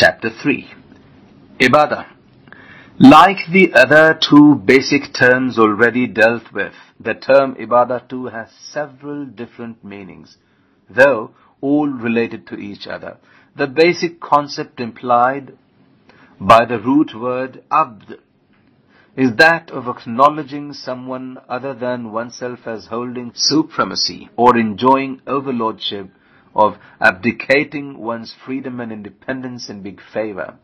Chapter 3 Ibadah Like the other two basic terms already dealt with, the term Ibadah too has several different meanings, though all related to each other. The basic concept implied by the root word abd is that of acknowledging someone other than oneself as holding supremacy or enjoying overlordship, of abdicating one's freedom and independence in big favor,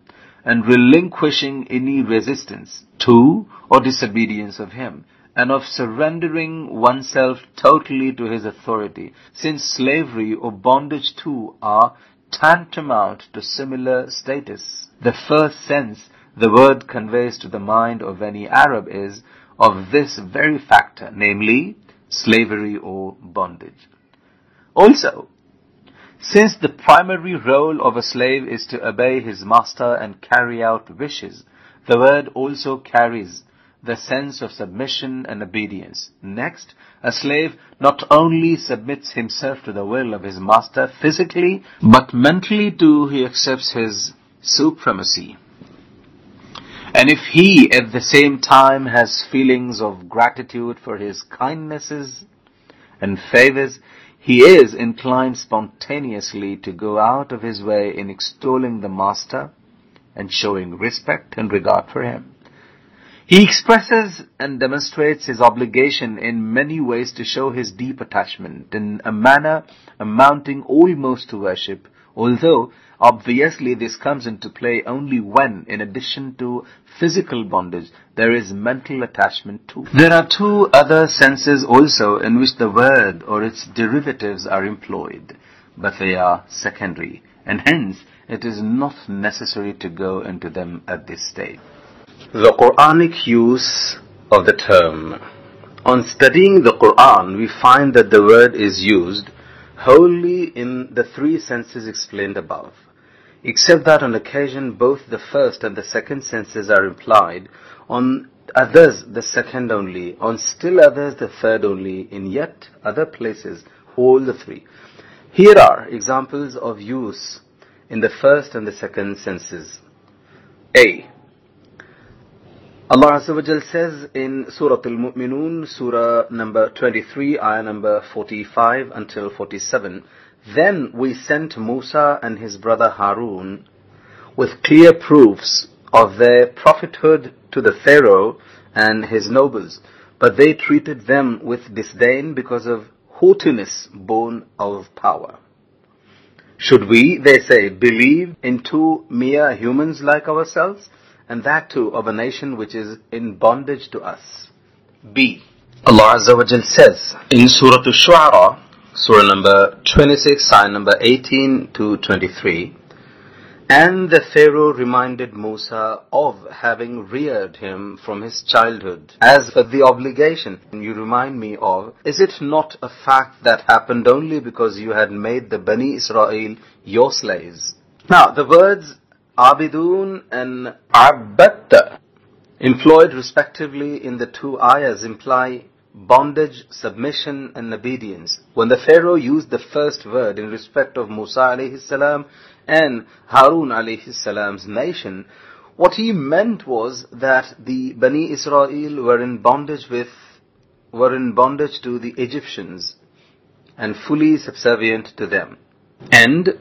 and relinquishing any resistance to or disobedience of him, and of surrendering oneself totally to his authority, since slavery or bondage too are tantamount to similar status. The first sense the word conveys to the mind of any Arab is of this very factor, namely slavery or bondage. Also, since the primary role of a slave is to obey his master and carry out wishes, the word also carries the sense of submission and obedience. Next, a slave not only submits himself to the will of his master physically, but mentally too he accepts his supremacy. And if he at the same time has feelings of gratitude for his kindnesses and favors, he is inclined spontaneously to go out of his way in extolling the master and showing respect and regard for him. He expresses and demonstrates his obligation in many ways to show his deep attachment in a manner amounting almost to worship, although obviously this comes into play only when, in addition to physical bondage, there is mental attachment too. There are two other senses also in which the word or its derivatives are employed, but they are secondary, and hence it is not necessary to go into them at this stage. The Quranic use of the term. On studying the Quran, we find that the word is used wholly in the three senses explained above, except that on occasion both the first and the second senses are implied, on others the second only, on still others the third only, in yet other places all the three. Here are examples of use in the first and the second senses. A. Allah Azza says in Surah Al-Mu'minun, Surah number 23, ayah number 45 until 47, Then we sent Musa and his brother Harun with clear proofs of their prophethood to the Pharaoh and his nobles, but they treated them with disdain because of haughtiness born of power. Should we, they say, believe in two mere humans like ourselves? And that too of a nation which is in bondage to us. B. Allah Azza wa Jal says in Surah Al-Shu'ara, Surah number 26, ayah number 18 to 23, and the Pharaoh reminded Musa of having reared him from his childhood. As for the obligation you remind me of, is it not a fact that happened only because you had made the Bani Israel your slaves? Now, the words Abidun and Abbatta, employed respectively in the two ayahs, imply bondage, submission, and obedience. When the Pharaoh used the first word in respect of Musa alayhi salam and Harun alayhi salam's nation, what he meant was that the Bani Israel were in bondage with, were in bondage to the Egyptians and fully subservient to them. And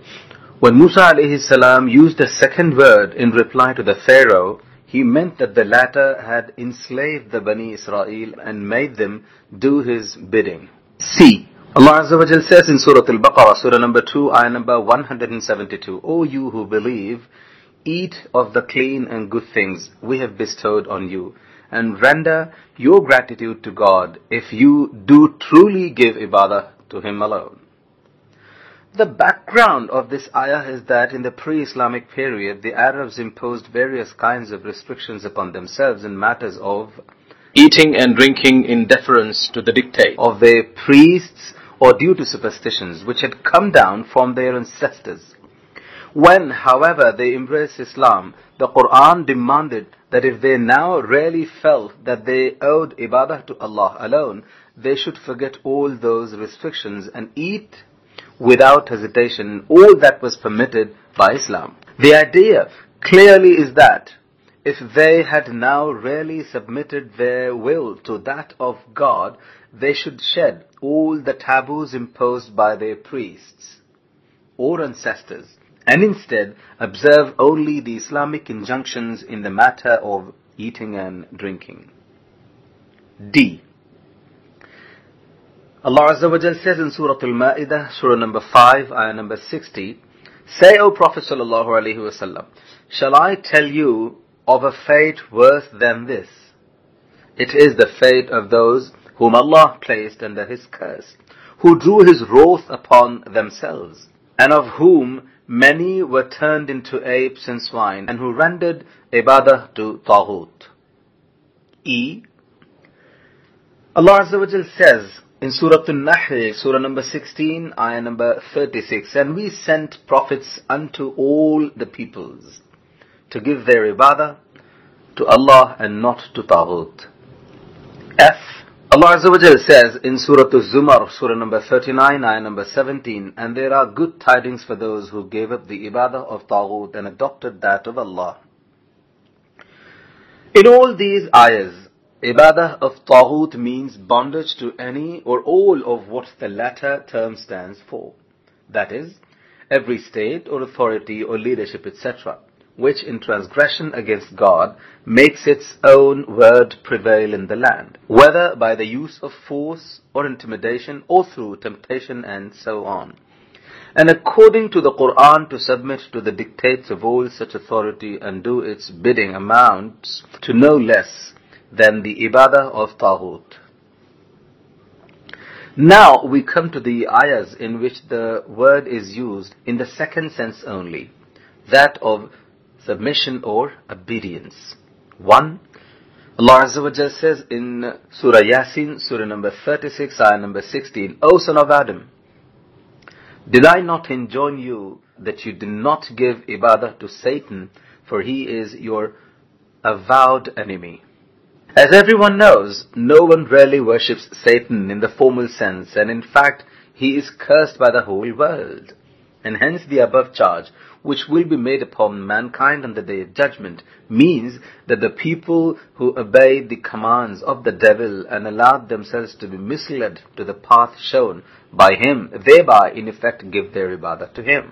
when Musa alayhi used a second word in reply to the Pharaoh, he meant that the latter had enslaved the Bani Israel and made them do his bidding. C. Allah Azza wa says in Surah Al-Baqarah, Surah number 2, ayah number 172, O you who believe, eat of the clean and good things we have bestowed on you, and render your gratitude to God if you do truly give ibadah to Him alone. The background of this ayah is that in the pre-Islamic period, the Arabs imposed various kinds of restrictions upon themselves in matters of eating and drinking in deference to the dictate of their priests or due to superstitions which had come down from their ancestors. When, however, they embraced Islam, the Quran demanded that if they now really felt that they owed ibadah to Allah alone, they should forget all those restrictions and eat without hesitation all that was permitted by Islam. The idea clearly is that if they had now really submitted their will to that of God, they should shed all the taboos imposed by their priests or ancestors and instead observe only the Islamic injunctions in the matter of eating and drinking. D. Allah Azza wa Jal says in Surah Al-Ma'idah, Surah number 5, ayah number 60, Say, O Prophet sallallahu alaihi wasallam, shall I tell you of a fate worse than this? It is the fate of those whom Allah placed under His curse, who drew His wrath upon themselves, and of whom many were turned into apes and swine, and who rendered ibadah to Taghut. E. Allah Azza wa Jal says in Surah An-Nahl, Surah number 16, ayah number 36, And we sent prophets unto all the peoples to give their ibadah to Allah and not to Taghut. F. Allah Azza wa says in Surah Al-Zumar, Surah number 39, ayah number 17, And there are good tidings for those who gave up the ibadah of Taghut and adopted that of Allah. In all these ayahs, Ibadah of Taghut means bondage to any or all of what the latter term stands for. That is, every state or authority or leadership, etc., which in transgression against God makes its own word prevail in the land, whether by the use of force or intimidation or through temptation and so on. And according to the Quran, to submit to the dictates of all such authority and do its bidding amounts to no less than the ibadah of Taghut. Now we come to the ayahs in which the word is used in the second sense only, that of submission or obedience. 1. Allah Azza wa Jal says in Surah Yasin, Surah number 36, ayah number 16, O son of Adam, did I not enjoin you that you do not give ibadah to Satan, for he is your avowed enemy? As everyone knows, no one really worships Satan in the formal sense, and in fact, he is cursed by the whole world. And hence the above charge, which will be made upon mankind on the day of judgment, means that the people who obeyed the commands of the devil and allowed themselves to be misled to the path shown by him, thereby in effect give their ibadah to him.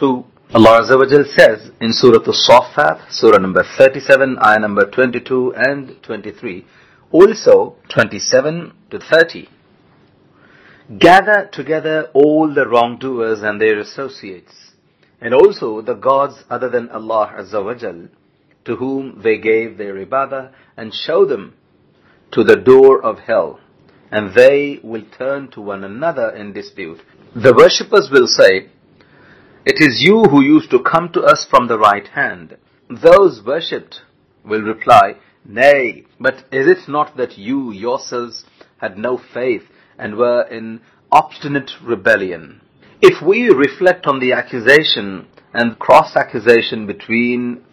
2. Allah Azza says in Surah Al-Saffat, Surah number 37, ayah number 22 and 23, also 27 to 30. Gather together all the wrongdoers and their associates, and also the gods other than Allah Azza to whom they gave their ibadah, and show them to the door of hell, and they will turn to one another in dispute. The worshippers will say, it is you who used to come to us from the right hand. Those worshipped will reply, Nay, but is it not that you yourselves had no faith and were in obstinate rebellion? If we reflect on the accusation and cross-accusation between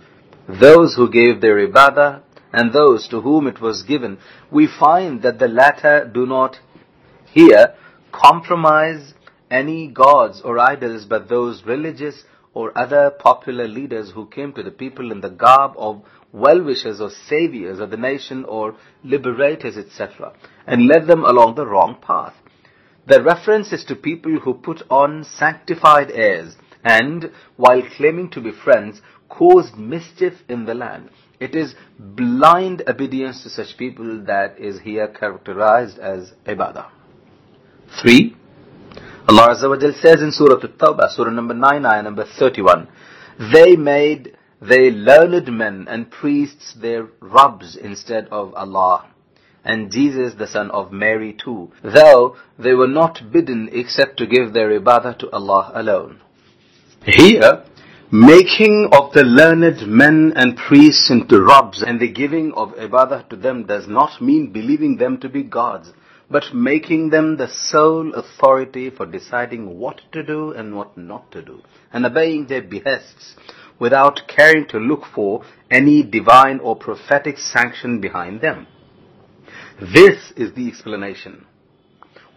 those who gave their ibadah and those to whom it was given, we find that the latter do not here compromise any gods or idols but those religious or other popular leaders who came to the people in the garb of well-wishers or saviors of the nation or liberators, etc., and led them along the wrong path. The reference is to people who put on sanctified airs and, while claiming to be friends, caused mischief in the land. It is blind obedience to such people that is here characterized as ibadah. 3. Allah Azza wa Jal says in Surah At-Tawbah, Surah number 9, ayah number 31, They made their learned men and priests their Rabbs instead of Allah, and Jesus the son of Mary too, though they were not bidden except to give their ibadah to Allah alone. Here, making of the learned men and priests into Rabbs and the giving of ibadah to them does not mean believing them to be gods but making them the sole authority for deciding what to do and what not to do, and obeying their behests without caring to look for any divine or prophetic sanction behind them. This is the explanation.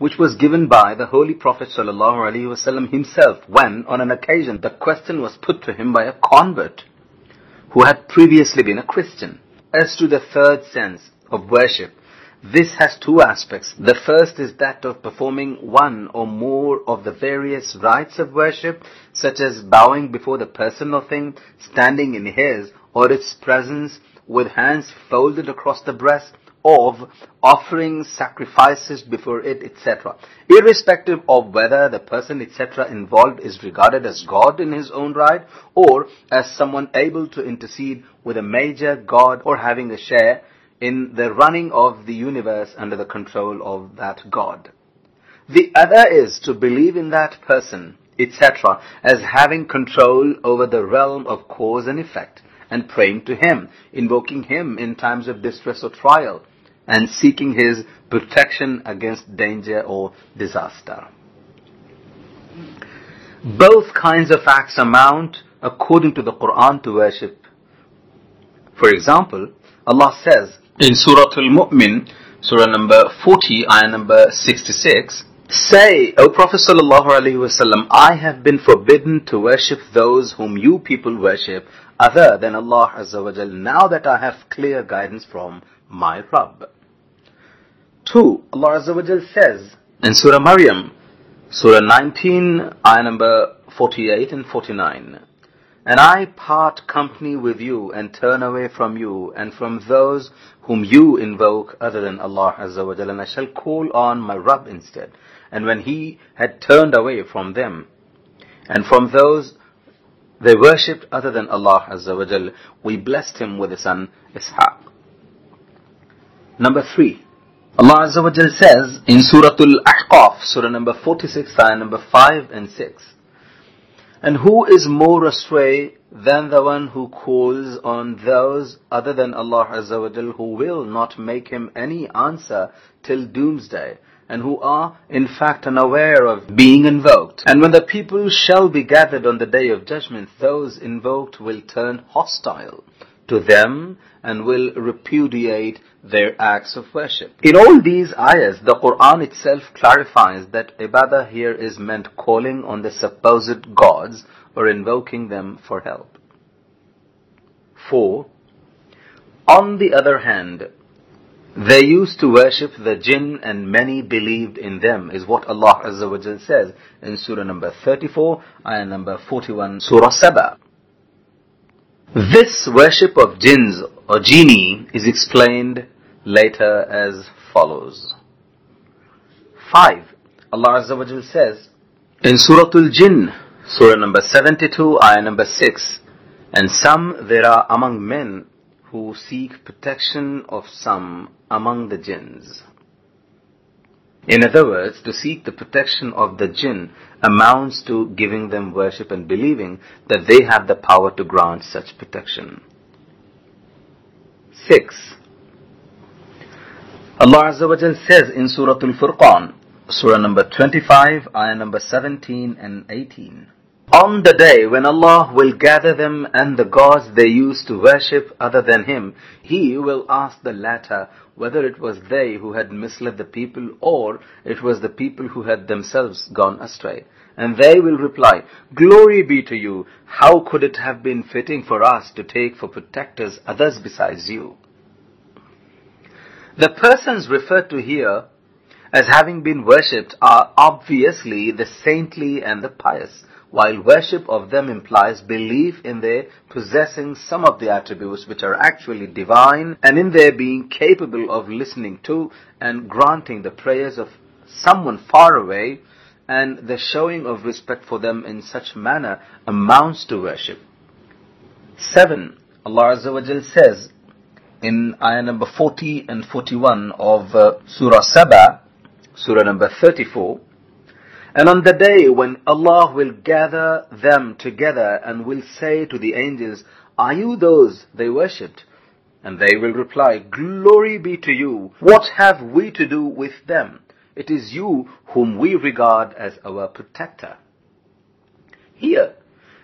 which was given by the Holy Prophet ﷺ himself when, on an occasion, the question was put to him by a convert who had previously been a Christian. As to the third sense of worship, this has two aspects. The first is that of performing one or more of the various rites of worship, such as bowing before the person or thing, standing in his or its presence with hands folded across the breast, of offering sacrifices before it, etc. Irrespective of whether the person, etc. involved is regarded as God in his own right, or as someone able to intercede with a major God or having a share in the running of the universe under the control of that God. The other is to believe in that person, etc., as having control over the realm of cause and effect, and praying to him, invoking him in times of distress or trial, and seeking his protection against danger or disaster. Both kinds of acts amount, according to the Quran, to worship. For example, Allah says, in Surah Al-Mu'min, Surah number 40, ayah number 66, Say, O Prophet sallallahu alaihi wasallam, I have been forbidden to worship those whom you people worship other than Allah Azza wa Jal, now that I have clear guidance from my Rabb. 2. Allah Azza wa Jal says in Surah Maryam, Surah 19, ayah number 48 and 49, and I part company with you and turn away from you and from those whom you invoke other than Allah Azza wa and I shall call on my Rabb instead. And when he had turned away from them and from those they worshipped other than Allah Azza wa we blessed him with a son, Ishaq. Number three. Allah Azza wa Jalla says in Surah Al-Ahqaf, Surah number 46, ayah number 5 and 6, and who is more astray than the one who calls on those other than Allah Azza wa who will not make him any answer till doomsday and who are in fact unaware of being invoked. And when the people shall be gathered on the day of judgment, those invoked will turn hostile to them and will repudiate their acts of worship. In all these ayahs, the Quran itself clarifies that ibadah here is meant calling on the supposed gods or invoking them for help. 4. On the other hand, they used to worship the jinn and many believed in them is what Allah Azza wa Jal says in Surah number 34, ayah number 41, Surah Saba. This worship of jinns or genie is explained later as follows. 5. Allah Azza wa Jal says in Surah Al-Jinn, Surah number 72, ayah number 6, And some there are among men who seek protection of some among the jinns. In other words, to seek the protection of the jinn amounts to giving them worship and believing that they have the power to grant such protection. 6. Allah Azza wa Jal says in Surah Al-Furqan, Surah number 25, ayah number 17 and 18. On the day when Allah will gather them and the gods they used to worship other than Him, He will ask the latter whether it was they who had misled the people or it was the people who had themselves gone astray. And they will reply, Glory be to you, how could it have been fitting for us to take for protectors others besides you? The persons referred to here as having been worshipped are obviously the saintly and the pious, while worship of them implies belief in their possessing some of the attributes which are actually divine and in their being capable of listening to and granting the prayers of someone far away and the showing of respect for them in such manner amounts to worship. 7. Allah Azza wa says, in ayah number 40 and 41 of uh, Surah Saba, Surah number 34, and on the day when Allah will gather them together and will say to the angels, Are you those they worshipped? And they will reply, Glory be to you. What have we to do with them? It is you whom we regard as our protector. Here,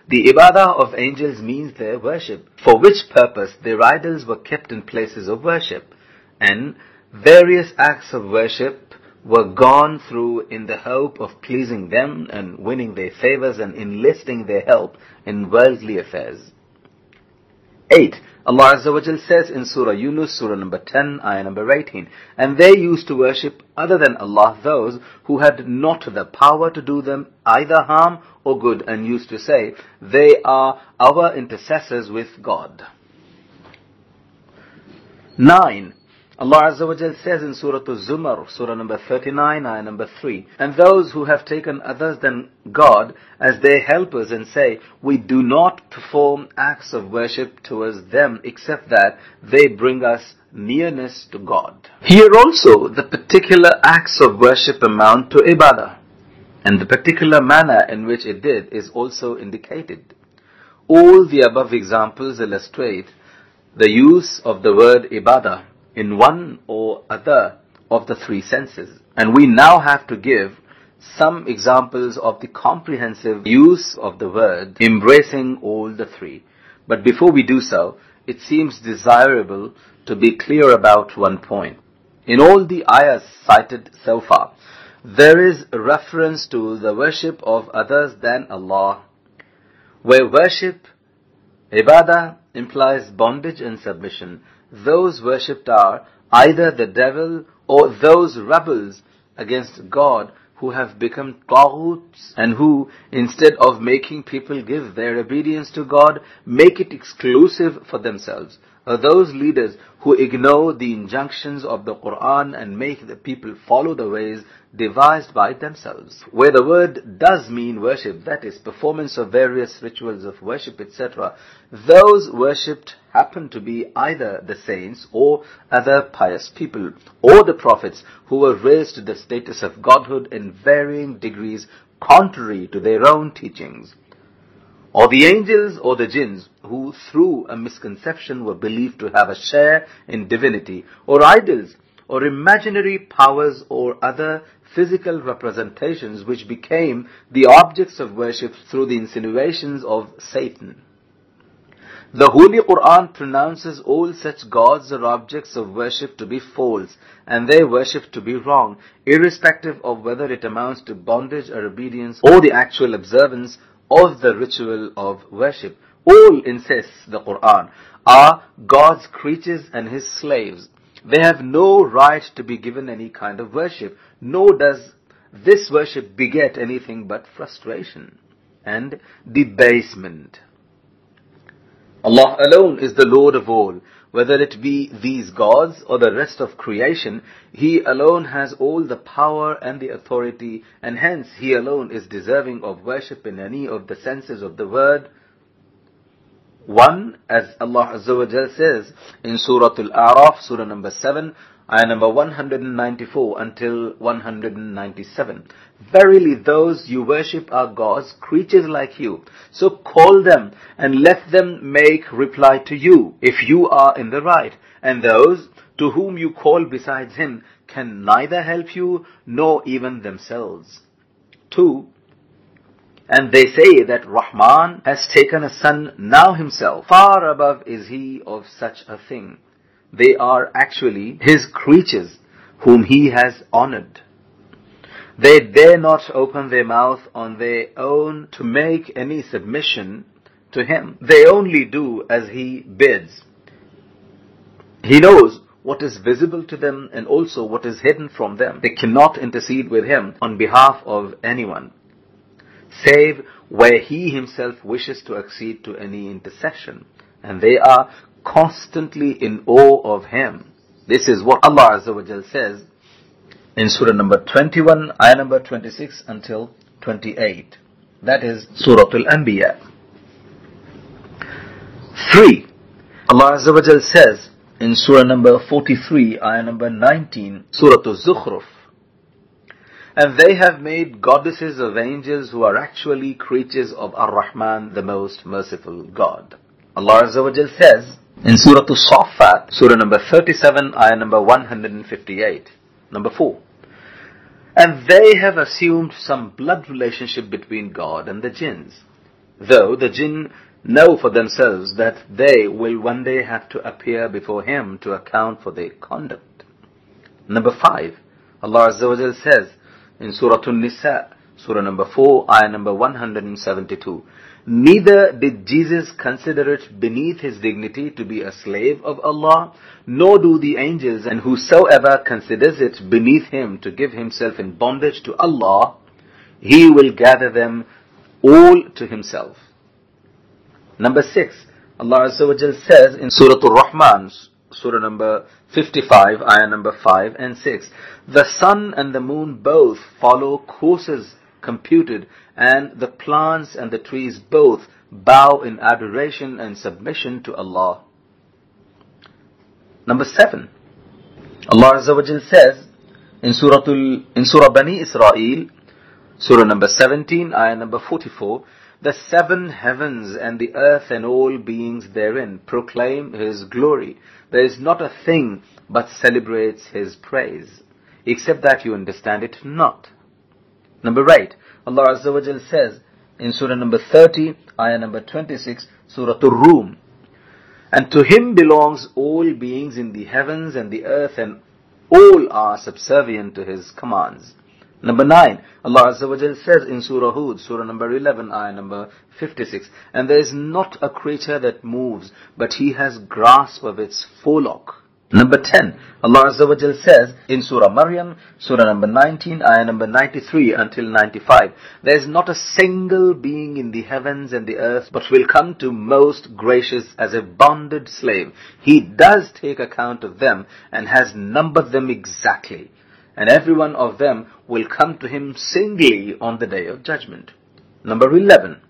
the ibadah of angels means their worship, for which purpose their idols were kept in places of worship, and various acts of worship were gone through in the hope of pleasing them and winning their favors and enlisting their help in worldly affairs. 8. Allah Azza wa Jal says in Surah Yunus, Surah number 10, ayah number 18, And they used to worship other than Allah those who had not the power to do them either harm or good and used to say, They are our intercessors with God. 9. Allah Azza wa Jal says in Surah Al-Zumar, Surah number 39, ayah number 3, And those who have taken others than God as their helpers and say, We do not perform acts of worship towards them except that they bring us nearness to God. Here also, the particular acts of worship amount to ibadah, and the particular manner in which it did is also indicated. All the above examples illustrate the use of the word ibadah in one or other of the three senses. And we now have to give some examples of the comprehensive use of the word embracing all the three. But before we do so, it seems desirable to be clear about one point. In all the ayahs cited so far, there is reference to the worship of others than Allah, where worship, ibadah, implies bondage and submission, those worshipped are either the devil or those rebels against God who have become taghuts and who, instead of making people give their obedience to God, make it exclusive for themselves are those leaders who ignore the injunctions of the Quran and make the people follow the ways devised by themselves. Where the word does mean worship, that is, performance of various rituals of worship, etc., those worshipped happen to be either the saints or other pious people, or the prophets who were raised to the status of godhood in varying degrees contrary to their own teachings or the angels or the jinns who through a misconception were believed to have a share in divinity, or idols, or imaginary powers or other physical representations which became the objects of worship through the insinuations of Satan. The Holy Quran pronounces all such gods or objects of worship to be false and their worship to be wrong, irrespective of whether it amounts to bondage or obedience or the actual observance of the ritual of worship. All, insists the Quran, are God's creatures and His slaves. They have no right to be given any kind of worship, nor does this worship beget anything but frustration and debasement. Allah alone is the Lord of all. Whether it be these gods or the rest of creation, He alone has all the power and the authority, and hence He alone is deserving of worship in any of the senses of the word. One, as Allah Azza wa says in Surah Al-A'raf, Surah number 7, ayah number 194 until 197. Verily those you worship are gods, creatures like you. So call them and let them make reply to you if you are in the right. And those to whom you call besides him can neither help you nor even themselves. 2. And they say that Rahman has taken a son now himself. Far above is he of such a thing. They are actually his creatures whom he has honored. They dare not open their mouth on their own to make any submission to him. They only do as he bids. He knows what is visible to them and also what is hidden from them. They cannot intercede with him on behalf of anyone, save where he himself wishes to accede to any intercession. And they are constantly in awe of Him. This is what Allah Azza wa Jal says in Surah number 21, ayah number 26 until 28. That is Surah Al-Anbiya. 3. Allah Azza wa Jal says in Surah number 43, ayah number 19, Surah Al-Zukhruf, and they have made goddesses of angels who are actually creatures of Ar-Rahman, the most merciful God. Allah Azza wa Jal says, in Surah Al-Saffat, Surah number 37, ayah number 158. Number 4. And they have assumed some blood relationship between God and the jinns, though the jinn know for themselves that they will one day have to appear before Him to account for their conduct. Number 5. Allah Azza says in Surah An-Nisa, Surah number 4, ayah number 172, Neither did Jesus consider it beneath his dignity to be a slave of Allah, nor do the angels, and whosoever considers it beneath him to give himself in bondage to Allah, he will gather them all to himself. Number six, Allah Azza says in Surah Al-Rahman, Surah number 55, ayah number 5 and 6, The sun and the moon both follow courses computed, and the plants and the trees both bow in adoration and submission to Allah. Number seven, Allah Azza wa Jal says in Surah, in Surah Bani Israel, Surah number 17, ayah number 44, the seven heavens and the earth and all beings therein proclaim His glory. There is not a thing but celebrates His praise, except that you understand it not. Number 8, Allah Azza wa Jal says in Surah number 30, ayah number 26, Surah Ar-Rum, And to Him belongs all beings in the heavens and the earth and all are subservient to His commands. Number 9, Allah Azza wa Jal says in Surah Hud, Surah number 11, ayah number 56, And there is not a creature that moves, but He has grasp of its forelock. Number 10, Allah Azza wa Jal says in Surah Maryam, Surah number 19, ayah number 93 until 95, There is not a single being in the heavens and the earth, but will come to most gracious as a bonded slave. He does take account of them and has numbered them exactly and every one of them will come to him singly on the day of judgment. Number 11.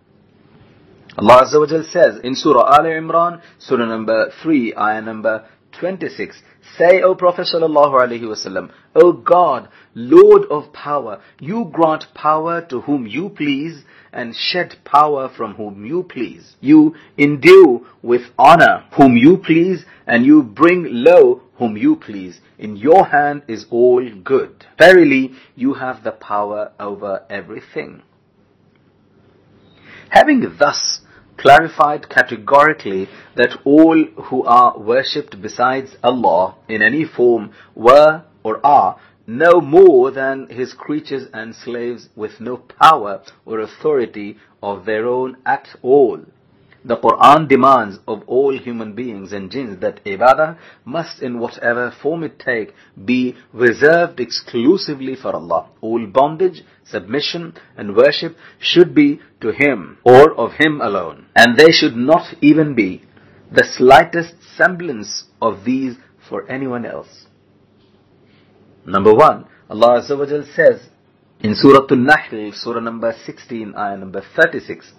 Allah Azza wa Jal says in Surah Al Imran, Surah number 3, ayah number 26, Say, O Prophet sallallahu alaihi wasallam, O God, Lord of power, you grant power to whom you please and shed power from whom you please. You endue with honor whom you please and you bring low whom you please. In your hand is all good. Verily, you have the power over everything. Having thus clarified categorically that all who are worshipped besides Allah in any form were or are no more than his creatures and slaves with no power or authority of their own at all. The Quran demands of all human beings and jinns that ibadah must in whatever form it take be reserved exclusively for Allah. All bondage, submission and worship should be to Him or of Him alone. And there should not even be the slightest semblance of these for anyone else. Number one, Allah Azza wa says in Surah Al-Nahl, Surah number 16, ayah number 36,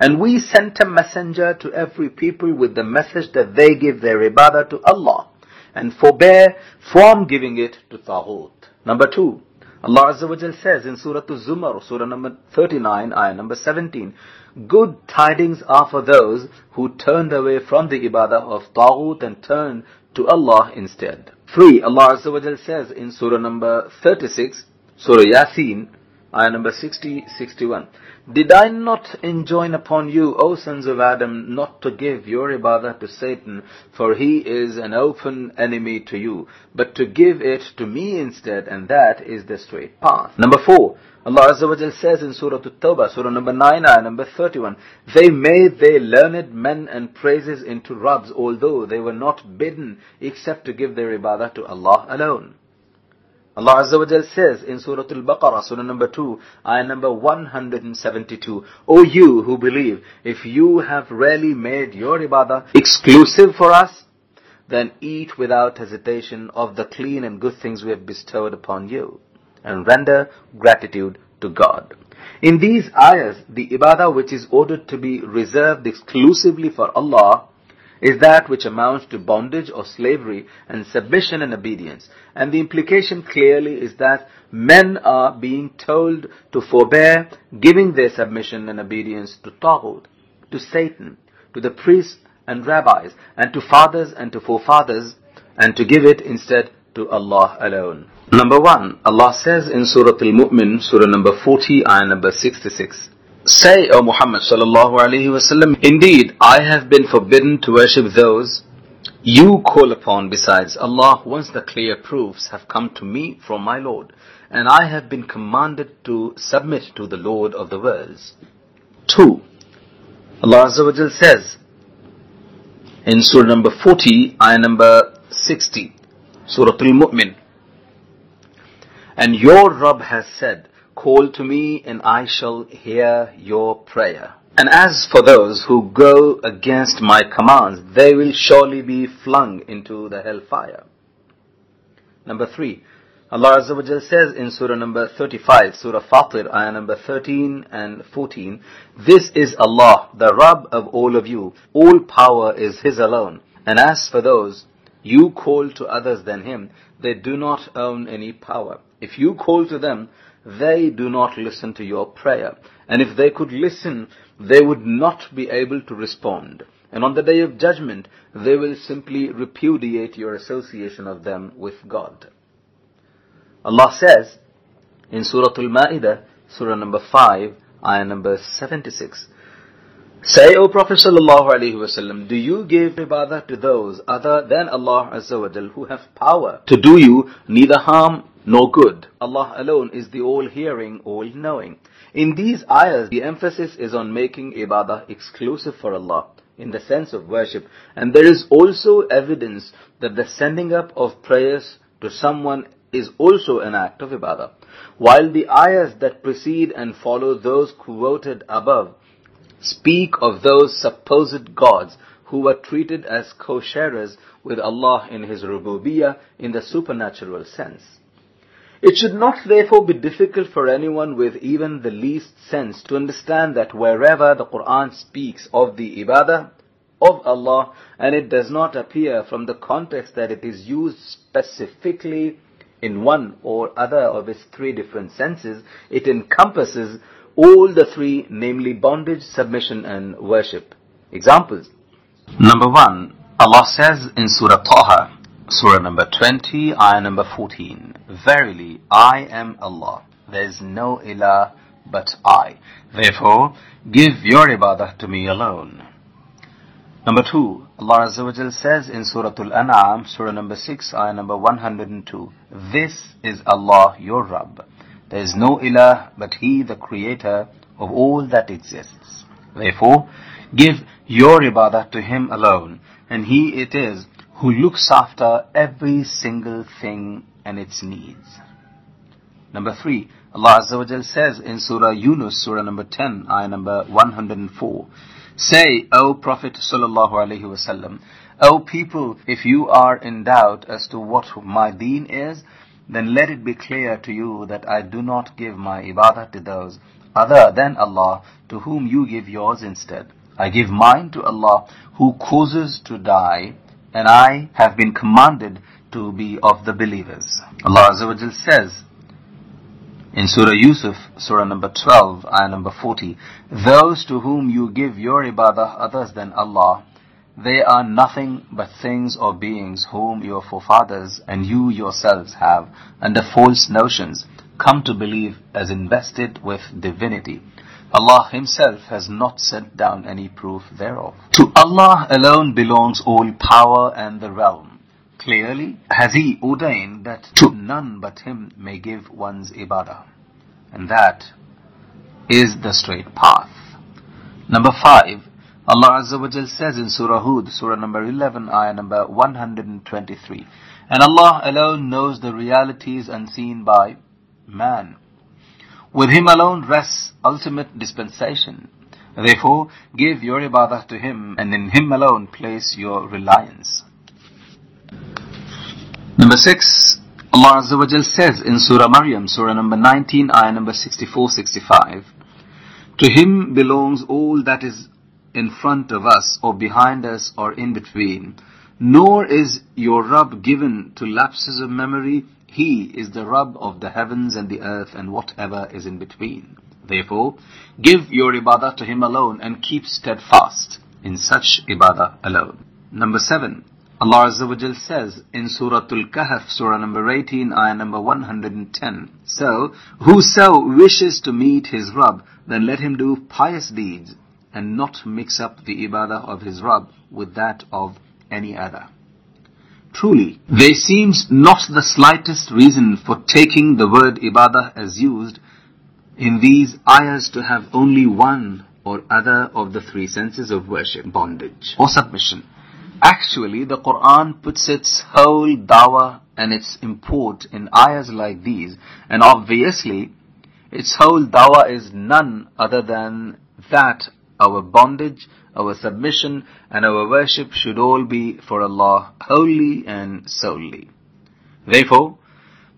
and we sent a messenger to every people with the message that they give their ibadah to Allah and forbear from giving it to Taghut. Number two, Allah Azza wa says in Surah Al-Zumar, Surah number 39, ayah number 17, Good tidings are for those who turned away from the ibadah of Taghut and turned to Allah instead. Three, Allah Azza wa says in Surah number 36, Surah Yasin, ayah number 60, 61. Did I not enjoin upon you, O sons of Adam, not to give your ibadah to Satan, for he is an open enemy to you, but to give it to me instead, and that is the straight path. Number four, Allah Azza wa says in Surah At-Tawbah, Surah number 9, ayah number 31, They made their learned men and praises into Rabbs, although they were not bidden except to give their ibadah to Allah alone. Allah Azza wa Jal says in Surah Al-Baqarah, Surah number 2, ayah number 172, O you who believe, if you have really made your ibadah exclusive for us, then eat without hesitation of the clean and good things we have bestowed upon you, and render gratitude to God. In these ayahs, the ibadah which is ordered to be reserved exclusively for Allah is that which amounts to bondage or slavery and submission and obedience. And the implication clearly is that men are being told to forbear giving their submission and obedience to Taghut, to Satan, to the priests and rabbis, and to fathers and to forefathers, and to give it instead to Allah alone. Number one, Allah says in Surah Al-Mu'min, Surah number 40, ayah number 66, Say, O Muhammad sallallahu alaihi wasallam, indeed, I have been forbidden to worship those you call upon besides Allah once the clear proofs have come to me from my Lord, and I have been commanded to submit to the Lord of the worlds. 2. Allah Azza says in Surah number 40, ayah number 60, Surah Al-Mu'min, And your Rabb has said, Call to me and I shall hear your prayer. And as for those who go against my commands, they will surely be flung into the hellfire. Number three, Allah Azza wa Jal says in Surah number 35, Surah Fatir, ayah number 13 and 14, This is Allah, the Rabb of all of you. All power is His alone. And as for those you call to others than Him, they do not own any power. If you call to them, they do not listen to your prayer. And if they could listen, they would not be able to respond. And on the day of judgment, they will simply repudiate your association of them with God. Allah says in Surah Al-Ma'idah, Surah number 5, ayah number 76, Say, O Prophet sallallahu alaihi wasallam, do you give ibadah to those other than Allah Azza wa Jal who have power to do you neither harm nor good? Allah alone is the all-hearing, all-knowing. In these ayahs, the emphasis is on making ibadah exclusive for Allah in the sense of worship. And there is also evidence that the sending up of prayers to someone is also an act of ibadah. While the ayahs that precede and follow those quoted above speak of those supposed gods who were treated as co-sharers with Allah in His rububiyyah in the supernatural sense. It should not therefore be difficult for anyone with even the least sense to understand that wherever the Quran speaks of the ibadah of Allah and it does not appear from the context that it is used specifically in one or other of its three different senses, it encompasses all the three, namely bondage, submission and worship. Examples. Number one, Allah says in Surah Taha, Surah number 20, ayah number 14. Verily, I am Allah. There is no ilah but I. Therefore, give your ibadah to me alone. Number two, Allah Azza says in Surah Al-An'am, Surah number 6, ayah number 102. This is Allah, your Rabb. There is no ilah but He, the creator of all that exists. Therefore, give your ibadah to Him alone, and He it is who looks after every single thing and its needs. Number three, Allah Azza wa says in Surah Yunus, Surah number 10, ayah number 104, Say, O Prophet sallallahu alaihi wasallam, O people, if you are in doubt as to what my deen is, then let it be clear to you that I do not give my ibadah to those other than Allah to whom you give yours instead. I give mine to Allah who causes to die and I have been commanded to be of the believers. Allah Azza says in Surah Yusuf, Surah number 12, ayah number 40, Those to whom you give your ibadah others than Allah, they are nothing but things or beings whom your forefathers and you yourselves have, under false notions, come to believe as invested with divinity. Allah Himself has not sent down any proof thereof. To Allah alone belongs all power and the realm. Clearly has He ordained that to none but Him may give one's ibadah. And that is the straight path. Number five, Allah Azza wa Jal says in Surah Hud, Surah number 11, ayah number 123, And Allah alone knows the realities unseen by man. With Him alone rests ultimate dispensation. Therefore, give your ibadah to Him and in Him alone place your reliance. Number six, Allah Azza wa Jal says in Surah Maryam, Surah number 19, ayah number 64-65, To Him belongs all that is in front of us or behind us or in between. Nor is your Rabb given to lapses of memory he is the Rabb of the heavens and the earth and whatever is in between. Therefore, give your ibadah to Him alone and keep steadfast in such ibadah alone. Number seven, Allah Azza wa Jal says in Surah Al-Kahf, Surah number 18, ayah number 110, So, whoso wishes to meet his Rabb, then let him do pious deeds and not mix up the ibadah of his Rabb with that of any other. Truly, there seems not the slightest reason for taking the word ibadah as used in these ayahs to have only one or other of the three senses of worship, bondage or submission. Actually, the Quran puts its whole dawah and its import in ayahs like these, and obviously, its whole dawah is none other than that our bondage, our submission, and our worship should all be for Allah wholly and solely. Therefore,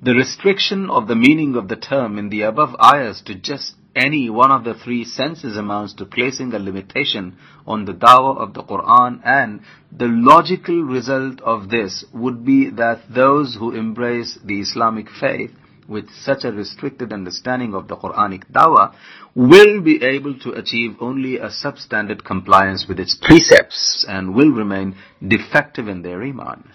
the restriction of the meaning of the term in the above ayahs to just any one of the three senses amounts to placing a limitation on the dawah of the Quran and the logical result of this would be that those who embrace the Islamic faith with such a restricted understanding of the Quranic dawah will be able to achieve only a substandard compliance with its precepts and will remain defective in their iman.